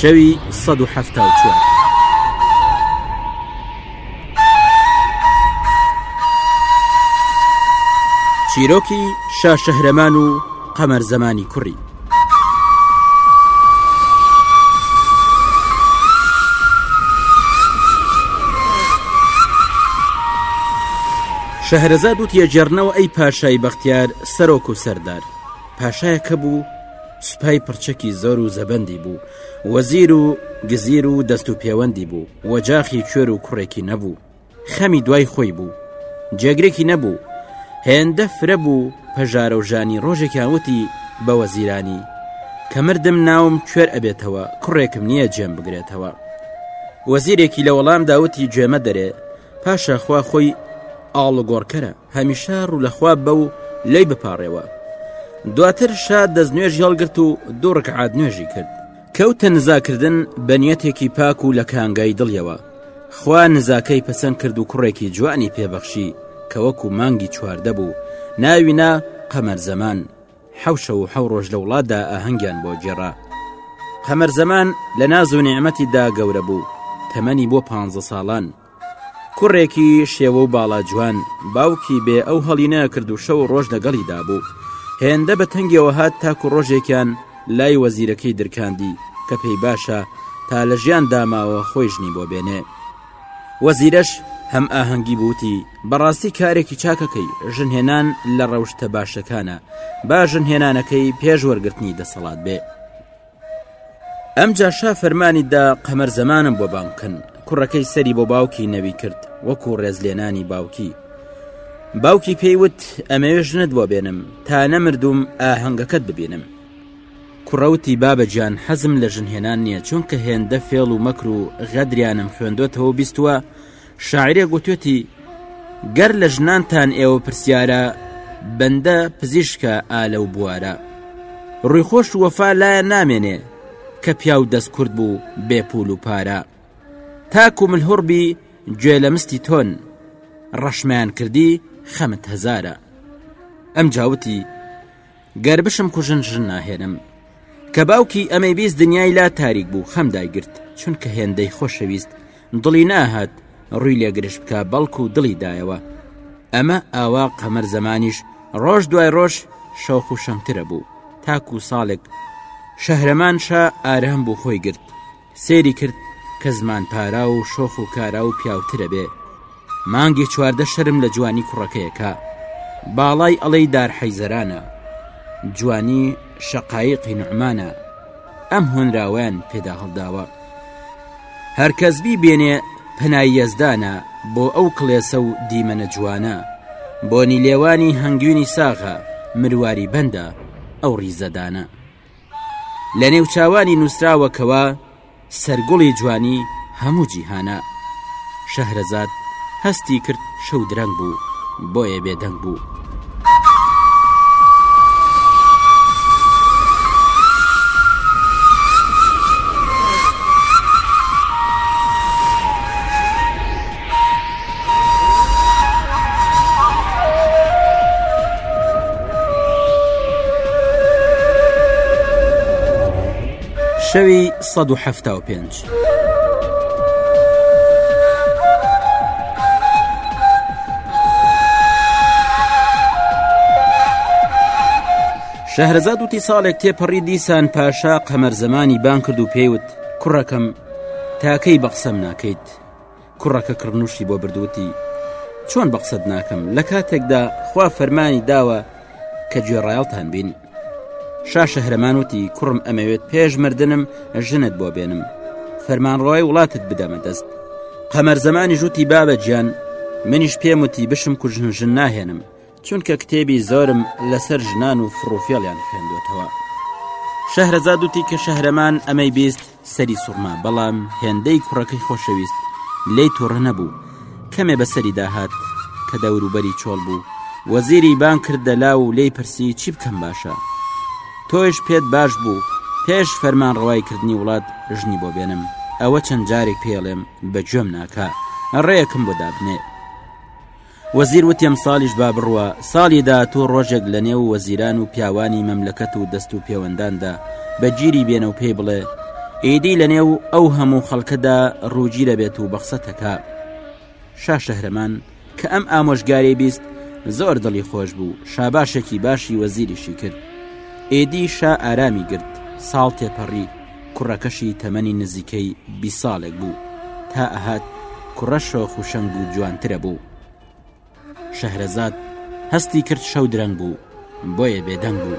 شەوی سەد و حەفتا و چوار. چیرۆکی شاشەهرەمان و قەمەر زەمانی کوڕی شەهرەزاد و تێجێڕنەوە ئەی پاشای بەختیار سەرۆک و سەردار پاشایەکە بوو سوپای پرچەکی زۆر و زەبەندی بوو وەزیر و گزیر و دەست و پێوەندی بوو وەجاخی کوێر و کوڕێکی نەبوو خەمی دوای خۆی بوو جێگرێکی نەبوو هێندە فرە بوو پەژارە و ژانی ڕۆژێکیان وتی بە وەزیرانی کە مردم ناوم کوێر ئەبێتەوە کوڕێکم نییە جێم بگرێتەوە وەزیرێکی لە وەڵام داوتی گوێمە دەرێ پاشەخوا خۆی ئاڵگۆڕکەرە هەمیشە ڕوو لە خوا بە و لێی بپاڕێوە دواتر شا دەست نوێژی هەڵگرت و دوو ڕکعات نوێژی کرد کەوتە نزاکردن بە نیەتێکی پاک و لە کانگای دڵیەوە خوا نزاکەی پەسەند کرد و کوڕێکی جوانی پێبەخشی کە وەکو مانگی چواردە بوو ناوی نا قەمەر زەمان حەوشە و حەو ڕۆژ لە وڵاتدا ئاهەنگیان بۆ جێڕا قەمەر زەمان لە ناز و نیعممەتیدا گەورە بوو تەمەنی بۆ پ ساڵان کوڕێکی شێوە و باڵا جوان باوکی بێ ئەو هەڵی نەکرد و شەو ڕۆژ لەگەڵی دابوو هێندە بە تەنگەوە هات تاکو ڕۆژێکیان لای وەزیرەکەی درکاندی کە پێی باشە تا لە ژیان داماوە خۆی ژنی بۆ بێنێ وەزیرەش هەم ئاهەنگی بوتی بەڕاستی کارێکی چاکەکەی ژنهێنان لە ڕەوشتە باشەکانە با ژنهێنانەکەی پێش وەرگرتنی دەسەڵات بێ ئەمجا شا فەرمانی دا قەمەر زەمانم بۆ بان بکەن کوڕەکەی سەری بۆ باوکی نەوی کرد وەکو ڕێزلێنانی باوکی باوکی پێیوت ئەمەوێ ژنت بۆ بێنم تا نەمردوم ئاهەنگەکەت ببینم کوڕەوتی بابەجان حەزم لە ژنهێنان نییە چونکە هێندە فێڵ و مەکر و غەدریانم خوێندوێتەوە بیستوە شاعیرێک وتوێتی گەر لە ژنانتان ئێوە پرسیارە بەندە پزیشکە ئالە و بوارە ڕووی خۆش وەفا لایە نامێنێ کە پیاو دەست کورد بوو بێپول و پارە تاکو من هڕبی گوێ لە مستی تۆن ڕەشمیان کردی خەمت هەزارە ئەم جاوتی گەر بشم کوژن ژن ناهێنم کە باوکی ئەمەی بیست دنیای لا تاریک بوو خەم دایگرت چونکە هێندەی خۆشەویست دڵی ناهات ڕووی لێ گرش بکە بەڵکو و دڵی دایەوە ئەمە ئاوا قەمەر زەمانیش ڕۆژ دوای ڕۆژ شەوق و شەمترە بوو تاکو ساڵێک شەهرەمان شا ئارام بوو خۆی گرت سەیری کرد کە زمان پارا و شۆخ و کارا و پیاوترە بێ مانگی چواردە شەرم لە جوانی کوڕەکەیەکە باڵای ئەڵەی دار حەیزەرانە جوانی شەقایقی نعمانە ئەم هۆنراوەیان پێدا هەڵداوە هەرکەس بی بێنێ پەنایەزدانە بۆ ئەو کڵێسە و دیمەنە جوانە بۆنی لێوانی هەنگوینی ساغە مرواری بەندە ئەو ڕیزەدانە لە نێوچوانی نووسراوەکەوە سەرگوڵی جوانی هەموو جیهانە شەهرەزاد هەستی کرد شەو درەنگ بوو بۆیە بێدەنگ بوو شەوی 1970. شەهرزاد وتی ساڵێک تێپەڕی دیسان پاشا قەمەر زەمانی بان کرد و پێیوت کوڕەکەم تاکەی بە قسەم ناکەیت کوڕەکە کڕنووشی بۆ بردووتی چۆن بە قسەت ناکەم لە کاتێکدا خوا فەرمانی داوە کە گوێڕایەڵتان بین شاشە هەرمان وتی کوڕم ئەمەوێت پێش مردنم ژنت بۆ بێنم فەرمانڕای وڵاتت بدەمە دەست قەمەر زمانی ژووتی بابە گیان منیش پێم وتی بشم کوژن ژن ناهێنم چونکە کتێبی زۆرم لەسەر ژنان و فڕوفێڵیان خوێندوەتەوە شەهرەزاد وتی کە شەهرەمان ئەمەی بیست سەری سوڕما بەڵام هێندەی کوڕەکەی خۆشەویست لی توڕە نەبوو کەمێ بەسەری داهات کە دەوروبەری چۆڵ بوو وەزیری بان کردە لا و لی پرسی چی بکەم باشە تۆش پێت باش بوو پێش فەرمان ڕەوای کردنی وڵات ژنی بۆ بێنم ئەوە چەند جارێک پێڵێم بە گوێم ناکە ڕێەکم بۆ دابنێ وەزیر وتی ئەمساڵیش با بڕوا ساڵی داهاتوو ڕۆژێک لە نێو وەزیران و پیاوانی مەملەکەت و دەست و پێوەنداندا بە گیری بێنە و پێی بڵێ ئیدی لە نێو ئەو هەموو خەڵکەدا ڕووگیرە بێت و بەقسە تەکا شا شەهرەمان کە ئەم ئامۆژگاری بیست زۆر دڵی خۆش بوو شاباشێکی باشی وەزیریشی کرد ئێدی شا ئارامی گرت ساڵ تێپەڕی کوڕەکەشی تەمەنی نزیکەی بیست ساڵێک بوو، تا ئەهات کوڕە شۆخ و شەنگ و جوانترە بوو. شەهرەزاد هەستی کرد شەو درەنگ بوو، بۆیە بێدەنگ بوو.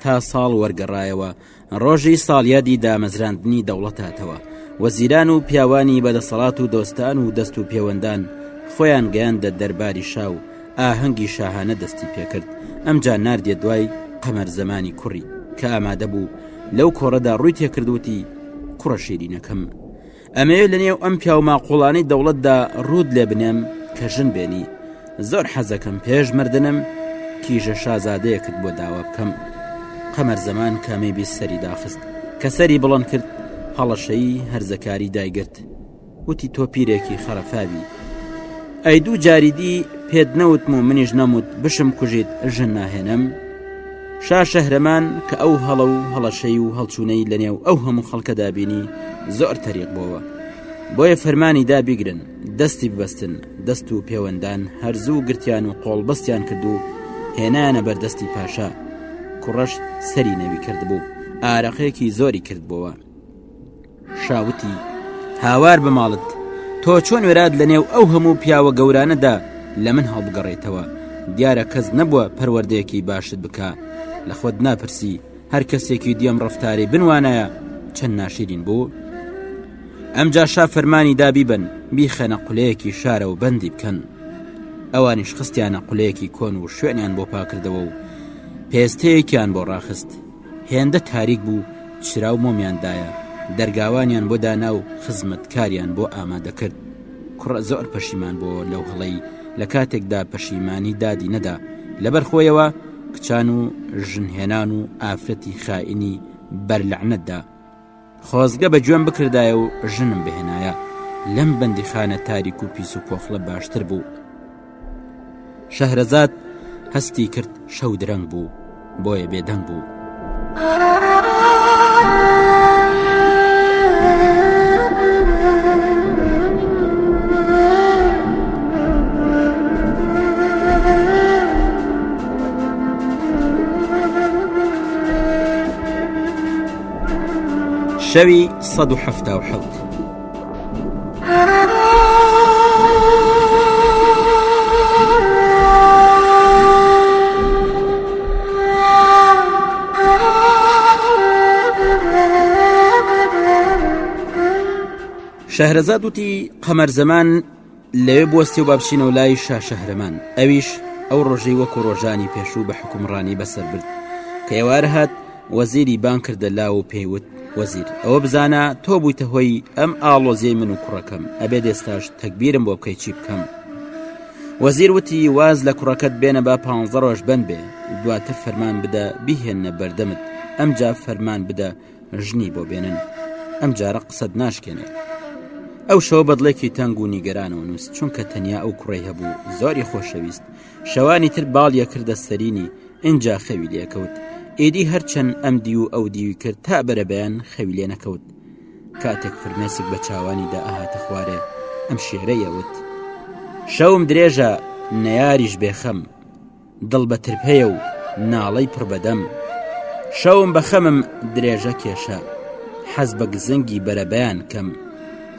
تا ساڵ وەرگەڕایەوە ڕۆژی ساڵیادی دامەزراندنی دەوڵەتاتەوە وەزیران و پیاوانی بەدەسەڵات و دۆستان و دەست و پێوەندان خۆیان گەیاندە دەرباری شا و ئاهەنگی شاهانە دەستی پێکرد ئەمجا ناردێ دوای قەمەر زەمانی کوڕی کە ئامادە بوو لەو کۆڕەدا ڕووی تێکردوتی کوڕە شیرینەکەم ئەمەوێت لە نێو ئەم پیاو ماقۆڵانەی دەوڵەتدا ڕوود لێ بنێم کە ژن بێنی زۆر حەزەکەم پێش مردنم کیژە شازادەیەکت بۆ داوا بکەم قەمەر زەمان کامەی بی سەری داخست کە سەری بڵند کرد هەڵەشەیی هەرزەکاری دایگرت وتی تۆ پیرێکی خەرەفاوی ئەی دوو جاریدی پێت نەوتم و منیش نەموت بشم کوژیت ژن ناهێنم؟ شا شەهرەمان کە ئەو هەڵە و هەڵەشەی و هەڵچوونەی لە نێو ئەو هەموو خەڵکە دابینی زۆر تەریق بۆوە بۆیە فەرمانی دا بیگرن دەستی ببەستن دەست و پێوەندان هەرزوو گرتیان و قۆڵبەستیان کرد و هێنانە بەردەستی پاشا کوڕەش سەری نەوی کرد بوو ئارەقێکی زۆری کرد بۆوە شاوتی هاوار بە ماڵت تۆ چۆن وێراد لە نێو ئەو هەموو پیاوە گەورانەدا لە من هەڵبگەڕێتەوە دیارە کەس نەبووە پەروەردەیەکی باشت بکە لە خۆت ناپرسی هەر کەسێکی دیەم ڕفتاری بنوانایە چەند ناشرین بوو ئەمجا شا فەرمانی دابیبن بیخەنە قولەیەکی شارە و بەندی بکەن ئەوانیش خستیانە قولەیەکی کۆن و شوێنیان بۆ پاکردەوە و پێستەیەکیان بۆ ڕاخست هێندە تاریک بوو چرا و مۆمیان دایە دەرگاوانیان بۆ دانا و خزمەت کاریان بۆ ئامادە کرد کوڕە زۆر پەشیمان بۆوە لەو هەڵەی لە کاتێکدا پەشیمانی دادی نەدا لەبەر خۆیەوە کچان و ژن هێنان و ئافرەتی خائینی بەر لەعنەتدا خۆزگە بە گوێم بکردایە و ژنم بهێنایە لەم بەندیخانە تاریک و پیس و پۆخڵە باشتر بوو شەهرەزاد هەستی کرد شەو درەنگ بوو بۆیە بێدەنگ بوو. شەوی سەد و حەفتا و حەوت. شەهرەزاد وتی قەمەر زەمان لەوێ بوەستێ و با بچینەوە لای شا شەهرەمان ئەویش ئەو ڕۆژەی وەکو ڕۆژانی پێشوو بە حکومڕانی بەسەر برد کە ئێوار هات وەزیری بان کردە لاو و پێیوت وەزیر ئەوە بزانە تۆ بوویتە هۆی ئەم ئاڵۆزیەی من و کوڕەکەم ئەبێ دێستاش تەکبیرم بۆ بکەی چی بکەم وەزیر وتی واز لە کوڕەکەت بێنە با پ ڕۆژ بن بێ دواتر فەرمان بدە بیهێنە بەردەمت ئەمجا فەرمان بدە ژنی بۆ بێنن ئەم جارە قسەد ناشکێنێ ئەو شەوە بەدڵێکی تەنگ و نیگەرانەوە نووس چونکە تەنیا ئەو کوڕی هەبوو زۆری خۆشەویست شەوانی تر باڵیە کردە سەرینی ئینجا خەوی لێکەوت ئیدی هەرچەند ئەم دی و ئەو دیوی کرد تا بەرەبیان خەوی لێ نەکەوت کاتێک فرمێسک بە چاوانیدا ئاهاتە خوارێ ئەم شێرەیەوت شەوم درێژە نەیاریش بێخەم دڵ بە ترپەیە و ناڵەی پڕ بە دەم شەوم بە خەمم درێژە کێشە حەز بە گزنگی بەرەبەیان کەم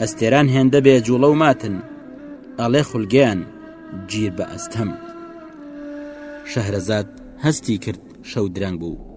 ئەستێران هێندە بێ جوڵە و ماتن ئەڵێ خولگەیان گیر بە ئەستەم شەهرەزاد هەستی کرد شەو درەنگ بوو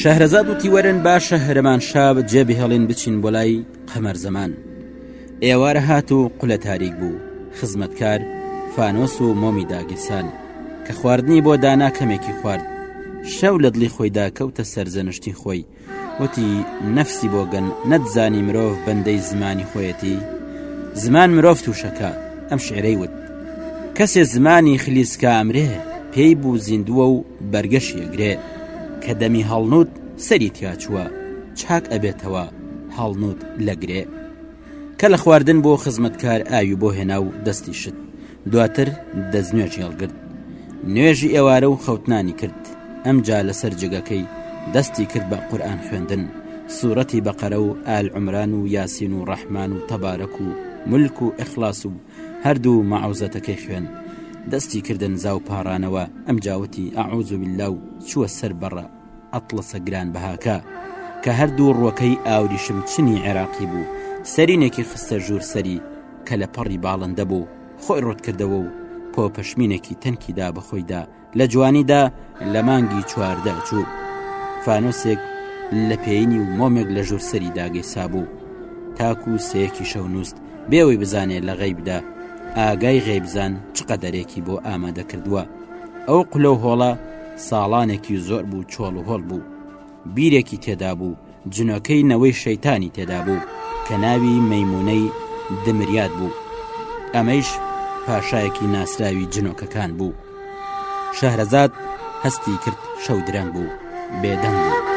شەهرەزاد وتی وەرن باشە هەرەمان شاب جێ بهێڵین بچین بۆ لای قەمەر زەمان ئێوارە هات و قولە تاریک بوو خزمەتکار فانۆس و مۆمی داگیرسان کە خواردنی بۆ دانا کەمێکی خوارد شەو لە دڵی خۆیدا کەوتە سەرزەنشتی خۆی وتی نەفسی بۆگەن نەتزانی مرۆڤ بەندەی زمانی خۆیەتی زمان مرۆڤ تووشەکە ئەم شعرەی وت کەسێ زمانی خلیسکە ئەمرێ پێی بوو زیندووە و بەرگەشیەگرێت کە دەمی هەڵنووت سەری تیاچووە چاک ئەبێتەوە هەڵنووت لە گرێ کە لە خواردن بۆ خزمەتکار ئاوی بۆ هێنا و دەستی شت دواتر دەستنوێژ هێڵگرت نوێژی ئێوارە و خەوتنانی کرد ئەمجا لەسەر جگەکەی دەستی کرد بە قورآن خوێندن سوورەتی بەقەرە و ئال عمران و یاسین و ڕەحمان و تەبارەک و ملک و ئەخلاص و هەردوو مەعوزەتەکەی خوێن دەستی کردە نزا و پاڕانەوە، ئەمجا وتی، اعوذ باللە و چووە سەر بەڕە ئەتڵەسە گرانبەهاکە، کە هەردوو ڕووەکەی ئاوریشم چنی عێراقی بوو، سەرینێکی خستە ژوور سەری، کەلەپەڕی باڵندە بوو، خۆی ڕووت کردەوە و پۆپەشمینێکی تەنکی دا بەخۆیدا، لە جوانیدا لە مانگی چواردە چوو فانۆسێک لە پێینی و مۆمێک لە ژوور سەری داگەی سابوو تاکو و سەیەکی شەو نووست بێەوەی بزانێت لە غەیبدا ئاگای غەیبزان چقە دەرێکی بۆ ئامادە کردووە ئەو قلە و هۆڵە ساڵانێکی زۆر بوو چۆڵ و هۆڵ بوو بیرێکی تێدا بوو جنۆکەی نەوەی شەیتانی تێدا بوو کە ناوی مەیمونەی دمریاد بوو ئەمەیش پاشایەکی ناسراوی جنۆکەکان بوو شەهرەزاد هەستی کرد شەو درەنگ بوو بێدەنگ بوو.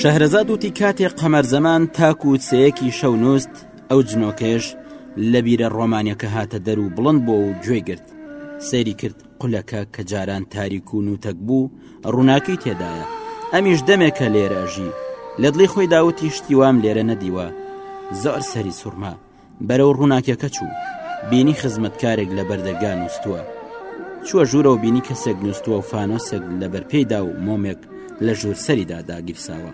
شەهرەزاد وتی کاتێ قەمەر زەمان تاکو و سەیەکی شەو نووست ئەو جنۆکەش لە بیرە ڕۆمانەکە هاتە دەر و بڵند بۆ و گوێ گرت سەیری کرد قولەکە کە جاران تاریک و نوتەک بوو ڕووناکی تێدایە ئەمیش دەمێکە لێرەژی لە دڵی خۆی داوتی شتی وام لێرە نەدیوە زۆر سەری سوورما بەرەو ڕووناکیەکە چوو بینی خزمەتکارێک لە بەردەرگا نووسووە چووە ژوورەوە بینی کەسێک نووسووە و فانۆسێک لەبەر پێیدا و مۆمێک لە ژوور سەریدا داگیرساوە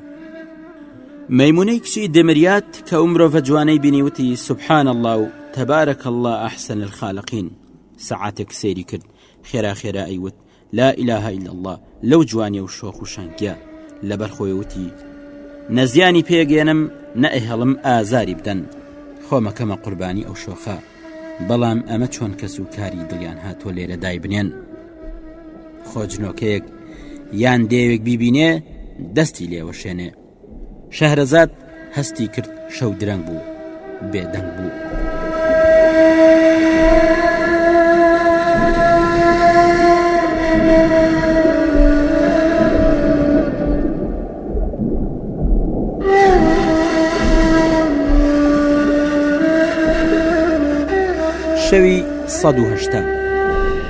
مەمونەی کچی دمریات کە ئەو مرۆڤە جوانەی بینیوتی سبحان الله و تەبارەکە الله ئەحسن الخالقین سەعاتێک سێری کرد خێرا خێرا ئەیوت لا اله الا الله لەو جوانی و شۆخ و شەنگە لەبەر خۆی وتی نەزیانی پێگەێنم نەئهڵم ئازاری بدەن خۆمەکەمە قوربانی ئەو شۆخە بەڵام ئەمە چۆن کەس و کاری دڵیان هاتۆ لێرە دای بنێن خۆجنۆکەیەک یان دێوێک بیبینێ دەستی لێوەشێنێ شەهرەزاد هەستی کرد شەو درەنگ بوو بێدەنگ بوو. شەوی 1970.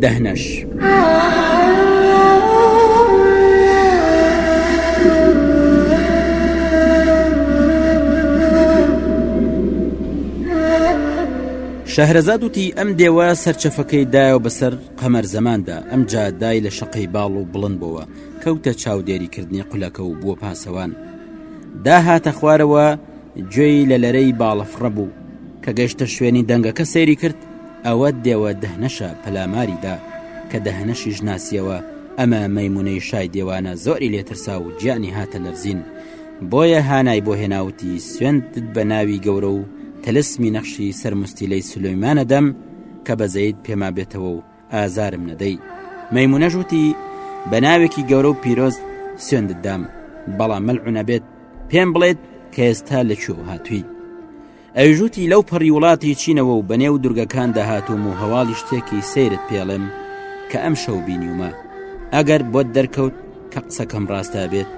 دهنش. شەهرەزاد وتی ئەم دێوە سەرچەفەکەی دایەوە بەسەر قەمەر زەماندا ئەم جادای لە شەقەی باڵ و بڵند بۆوە کەوتە چاودێریکردنی قولەکە و بووە پاسەوان داهاتە خوارەوە گوێی لە لەرەی باڵەفڕە بوو کە گەشتە شوێنی دەنگەکە سەیری کرد ئەوە دێوە دهنەشە پەلاماری دا کە دهنەشیش ناسیەوە، ئەمە مەیمونەی شای دێوانە زۆری لێ ترسا و گیانی هاتە لەرزین، بۆیە هانای بۆ هێنا وتی، سوێندت بە ناوی گەورە و تەلسمی نەخشی سەر مستیلەی سولەیمان ئەدەم کە بەزەیت پێما بێتەوە و ئازارم نەدەی. مەیمونەش وتی، بە ناوێکی گەورە و پیرۆز سوێندت دام، بەڵام مەلعونە بێت پێم بڵێت کە ئێستا لە کوێ و هاتووی؟ ئەویش وتی لەو پەڕی وڵاتی چینەوە و بەنێو دورگەکان دەهاتوم و هەواڵی شتێکی سیرت پێڵێم کە ئەم شەو بینیومە ئەگەر بۆت دەرکەوت کە قسەکەم ڕاستە بێت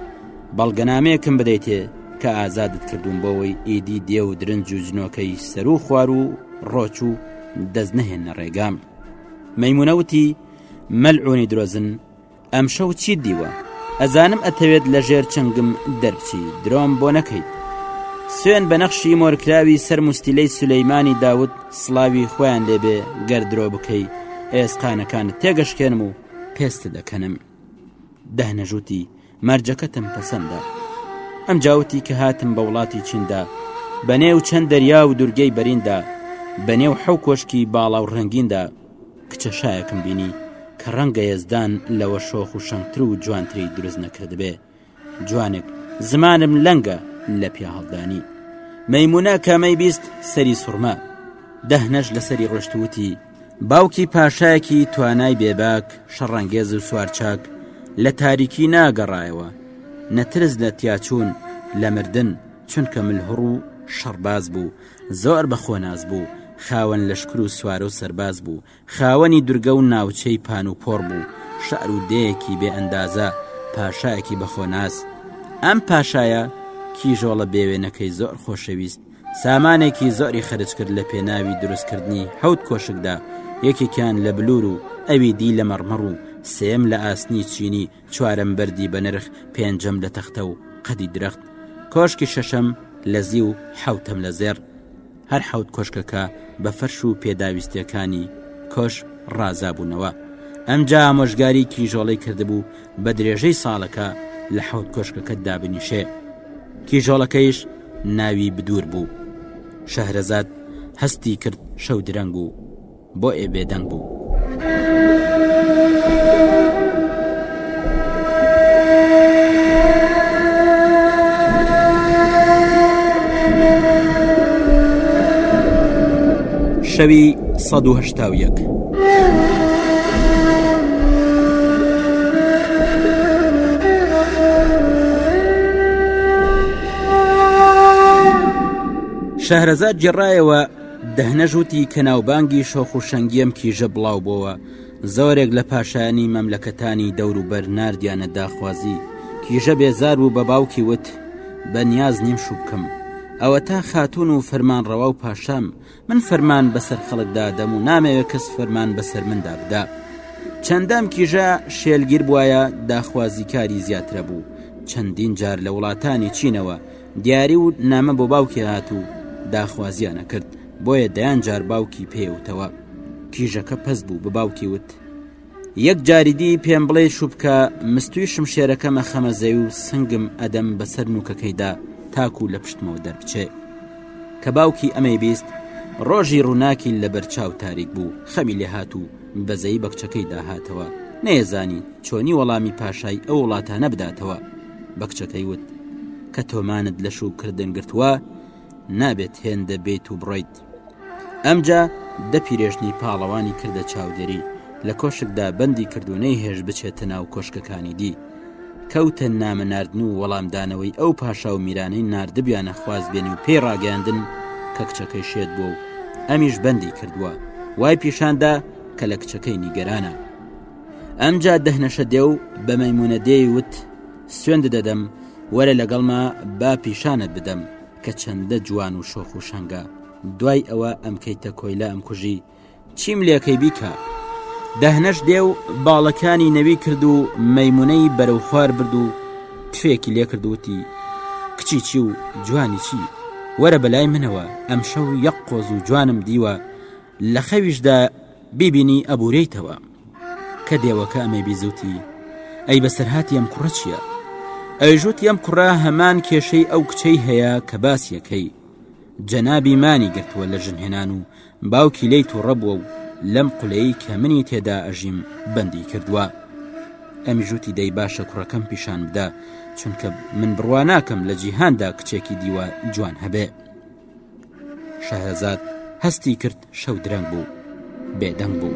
بەڵگەنامەیەکم بدەیتێ کە ئازادت کردوون بۆەوەی ئیدی دێ و درنج و جنۆکەی سەر و خوار و ڕۆچ و دەست نەهێنە ڕێگام مەمونەوتی مەلعونی درۆزن ئەمشەو چیت دیوە؟ ئەزانم ئەتەوێت لە ژێر چنگم دەربچی درۆم بۆ نەکەیت سوێن بە نەخشی مۆرکراوی سەر مستیلەی سولەیمانی داود سڵاوی خۆیان لێبێ گەر درۆ بکەی ئێسقانەکانت تێگەشکێنم و پێست دەکەنم دەهنەژووتی مەرجەکەتم پەسەندە ئەم جاوتی کە هاتم بە وڵاتی چیندا بە نێو چەند دەریا و دورگەی بەریندا بە نێو حەو کۆشکی باڵا و ڕنگیندا کچە شایەکم بینی کە ڕەنگە یەزدان لەوە شۆخ و شەنگتر و جوانتری دروست نەکردبێ جوانێک زمانم لەنگە لە پیاهڵدانی مەمونە کەمەی بیست سەری سوڕما دەهنەش لەسەری ڕۆشتوتی باوکی پاشایەکی توانای بێباک شەڕەنگێز و سوارچاک لە تاریکی ناگەڕایەوە نەترس لە تیاچوون لە مردن چونکە ملهڕ و شەڕباز بوو زۆر بە خۆناس بوو، خاوەن لەشکر و سوارە و سەرباز بوو، خاوەنی دورگە و ناوچەی پان و پۆڕ بوو، شار و دێیەکی بێ ئەندازە، پاشایەکی بە خۆناس. ئەم پاشایە کیژۆڵە بێوێنەکەی زۆر خۆشەویست، سامانێکی زۆری خەرج کرد لە پێناوی دروست کردنی حەوت کۆشکدا، یەکێکیان لە بلور و ئەوی دی لە مەڕمەڕ و سێیەم لە ئاسنی چینی، چوارەم بەردی بەنرخ پێنجەم لە تەختە و قەدی درەخت کۆشکی شەشەم لە زی و حوتەم لە زێر هەر حوت کۆشکەکە بە فەرش و پێداویستیەکانی کۆش ڕازابوونەوە ئەمجا ئامۆژگاری کیژۆڵی کردبوو بە درێژەی ساڵەکە لە حوت کۆشکەکە دابنیشێ کیژۆڵەکەیش ناوی بدور بوو شەهرەزاد هەستی کرد شەو درەنگ و بۆ ئێ بێدەنگ بوو. شەوی 1970. شەهرەزاد جێڕایەوە دهنهش وتی کە ناوبانگی شۆخ و شەنگی ئەم کیژە بڵاو بۆوە، زۆرێک لە پاشایانی مەملەکەتانی دەوروبەر ناردیانە داخوازی، کیژە بێزار بوو بە باوکی وت، بە نیاز نیم شوو بکەم، ئەوەتا خاتوون و فەرمانڕەوا و پاشام، من فەرمان بەسەر خەڵکدا ئەدەم و نامەوێ کەس فەرمان بەسەر مندا بدا. چەندە ئەم کیژە شێلگیر بوایە داخوازیکاری زیاترەبوو، چەندین جار لە وڵاتانی چینەوە، دیاری و نامە بۆ باوکی هات و داخوازیانە کرد بۆیە دەیان جار باوکی پێوتەوە کیژەکە پەس بوو بە باوکی وت یەک جاریدی پێم بڵێ شوبکە مستوی شمشێرەکەمە خەمەزەی و سنگم ئەدەم بەسەر نوکەکەیدا تاکو لە پشتمەوە دەربچێ کە باوکی ئەمەی بیست ڕۆژی ڕووناکی لە بەرچاو تاریک بوو خەمی لێ هات و بەزەی بەکچەکەی داهاتەوە نەیەزانی چۆنی وەڵامی پاشای ئەو وڵاتانە بداتەوە بە کچەکەی وت کە تۆمانت لە شوو کردن گرتووە نابێت هێندە بێت و بڕیت ئەمجا دە پیرێژنی پاڵەوانی کردە چاودێری لە کۆشکدا بەندی کردوونەی هێش بچێتە ناو کۆشکەکانی دی کەوتە نامە ناردن و وەڵامدانەوەی ئەو پاشا و میرانەی نردبیانە خواز بێنی و پێی ڕاگەاندن کە کچەکەی شێت بوو و ئەمیش بەندی کردووە وای پیشاندا کە لە کچەکەی نیگەرانە ئەمجا دەهنەشە دێ و بە مەمونە دێی وت سوێند دەدەم وەرە لەگەڵما با پیشانت بدەم کە چەندە جوان و شۆخ و شەنگە دوای ئەوە ئەمکەیتە کۆیلە ئەم کوژی چیم لەکەی بیکە دەهنەش دێ و باڵەکانی نەوی کرد و مەمونەی بەرەو خوار برد و تفێکی لێ کردوتی کچی چی و جوانی چی وەرە بەلای منەوە ئەم شەو یەق قۆز و جوانم دیوە لە خەویشدا بیبینی ئەبورێیتەوە کە دێوەکە ئەمەی بیزوتی ئەی بەسەرهاتی ئەم کوڕە چییە ئەژوت ئەم کوڕە هەمان کێشەی ئەو کچەی هەیە کە باسیەکەی جەنابی مانی گرتووە لە ژنهێنان و باوکی لی تووڕە بووە و لەم قولەی کە منی تێدا ئەژیم بەندی کردووە ئەمی ژووتی دەی باشە کوڕەکەم پیشان بدە چونکە من بڕوا ناکەم لە جیهاندا کچێکی دیوە جوان هەبێ شەهرەزاد هەستی کرد شەو درەنگ بوو بێدەنگ بوو.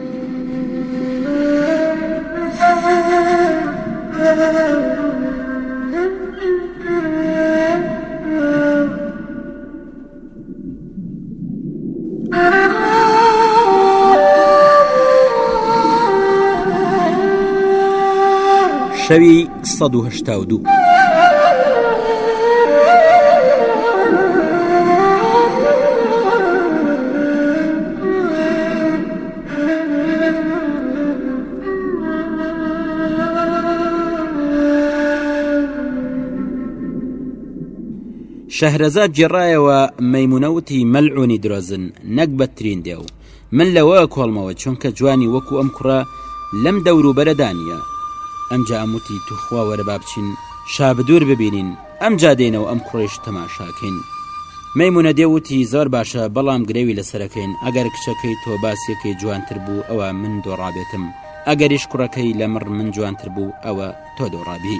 شەوی سەد و هەشتا و دوو. شەهرەزاد گێڕایەوە مەیمونەوتی مەلعونی درۆزن نەک بەترین دێو من لەوە کۆڵمەوە چونکە جوانی وەکو ئەم کوڕە لەم دەوروبەرە دانیە ئەمجا ئەموتی توخوا وەرە با بچین شابدور ببینین ئەم جادێنەوە ئەم کوڕێش تەماشاکەین مەمونە دێوتی زۆر باشە بەڵام گرەوی لەسەرەکەین ئەگەر کچەکەی تۆ باسیەکەی جوانتر بوو ئەوە من دۆڕابێتم ئەگەریش کوڕەکەی لەمڕ من جوانتر بوو ئەوە تۆ دۆڕابی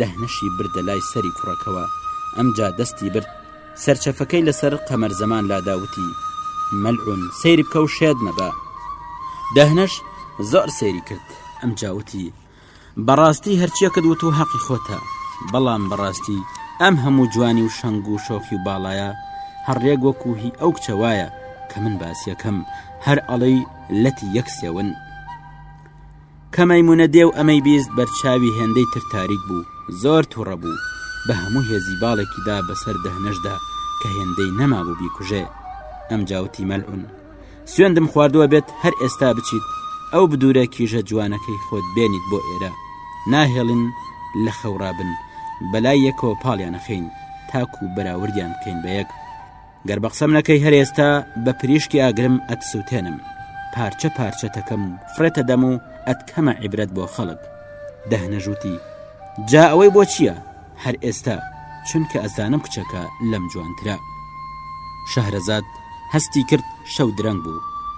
دهنشی بردە لای سەری کوڕەکەوە ئەمجا دەستی برد سەرچەفەکەی لەسەر قەمەر زەمان لادا وتی مەلعون سەیری بکە و شێت نەبە دهنش زۆر سەیری کرد ئەم جاوتی بەڕاستی هەرچیەکەت وت و حەقی خۆتە بەڵام بەڕاستی ئەم هەموو جوانی و شەنگ و شۆخی و باڵایە هەڕێک وەکو هی ئەو کچەوایە کە من باسیەکەم هەر ئەڵەی لەتی یەک سێون کە مەیمونە دێو ئەمەی بیست بەرچاوی هێندەی تر تاریک بوو زۆر توڕە بوو بە هەموو هێزی باڵێکی دا بەسەر دەهنەشدا کە هێندەی نەمابوو بیکوژێ ئەم جاوتی مەلعون سوێندم خواردووە بێت هەر ئێستا بچیت ئەو بدورە کیژە جوانەکەی خۆت بێنیت بۆ ئێرە ناهێڵن لە خەوڕابن بەلای یەکەوە پاڵیانەخەین تاکو بەراوردیان بکەین بە یەک گەر بە قسەم نەکەی هەر ئێستا بە پریشکی ئاگرم ئەتسووتێنم پارچە پارچە تەکەم و فرێتە دەم و ئەتکەمە عیبرەت بۆ خەڵک دەهنەژووتی جا ئەوەی بۆ چییە هەر ئێستا چونکە ئەزانم کچەکە لەم جوانترە شەهرەزاد هەستی کرد شەو درەنگ بوو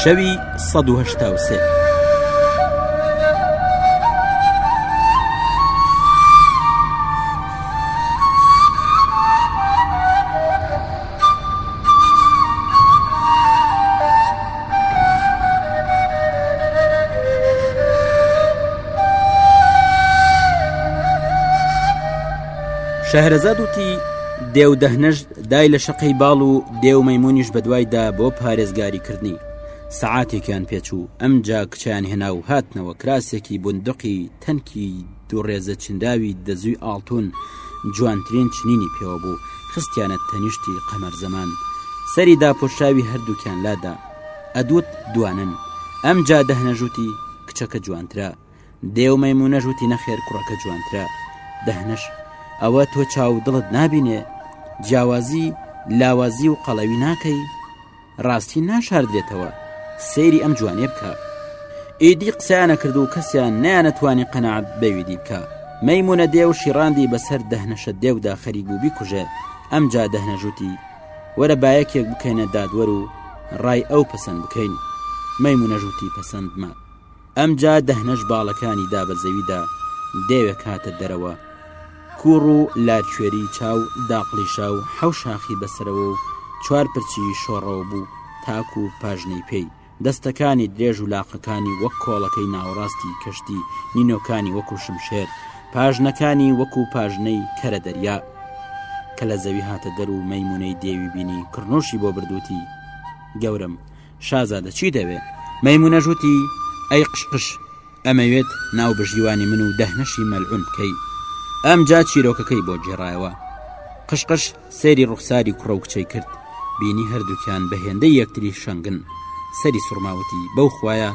شەوی سەد و هەشتا و سێ. شەهرەزاد وتی دێودەهنەژد دای لە شەقەی باڵ و دێ و مەیمونیش بەدوای دا بۆ پارێزگاری کردنی. سەعاتێکیان پێچوو، ئەمجا کچیان هێنا و هاتنەوە، کراسێکی بوندقی تەنکی دوو ڕێزە چنراوی دەزووی ئاڵتوون جوانترین چنینی پێوە بوو، خستیانە تەنیشتی قەمەرزەمان. سەری داپۆشراوی هەردووکیان لادا. ئەدووت دوانن. ئەمجا دەهنەژووتی، کچەکە جوانترە. دێو مەمونەش وتی نەخێر کوڕەکە جوانترە دەهنەش ئەوە تۆ چاو دڵت نابینێ جیاوازی لاوازی و قەڵەوی ناکەی ڕاستی ناشاردرێتەوە سەیری ئەم جوانێ بکە ئیدی قسەیانە کرد و کەسیان نیانەتوانی قەنەعات بەویدی بکە مەمونە دێ و شیڕاندی بەسەر دەهنەشە دێودا خەریک بوو بیکوژێ ئەم جا دەهنەژوتی وەرە باەکێک بکەینە دادوەر و ڕای ئەو پەسەند بکەین مەمونەژوتی پەسەندمە ئەمجا دەهنەش باڵەکانی دا بە زەویدا دێوێک هاتە دەرەوە کوڕ و لارکوێری چاو داقلیشا و حەو شاخی بەسەرەوە و چوار پرچی شۆڕەوە بوو تاکو و پاژنەی پێی دەستەکانی درێژ و لاقەکانی وەک کۆڵەکەی ناوەڕاستی کەشتی نینۆکانی وەکو شمشێر پاژنەکانی وەکو پاژنەی کەرە دەریا کە لە زەوی هاتە دەر و مەیمونەی دێوی بینی کڕنوشی بۆ بردووتی گەورم شازادە چی دەوێ؟ مەیمونەش وتی، ئەی قش قش، ئەمەوێت ناو بژیوانی من و دەهنەشی مەلعون بکەی. ئەمجا چیرۆکەکەی بۆ گێڕایەوە. قش قش سەیری ڕوخساری کوڕە و کچەی کرد، بینی هەردووکیان بە هێندەی یەکتری شەنگن. سەری سوڕما وتی، بەو خوایە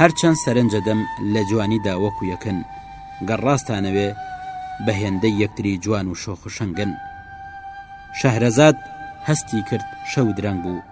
هەر چەند سەرنجە دەم لە جوانیدا وەکو یەکن. گەر ڕاستانەوێ بە هێندەی یەکتری جوان و شۆخ و شەنگن. شەهرەزاد هەستی کرد شەو درەنگ بوو.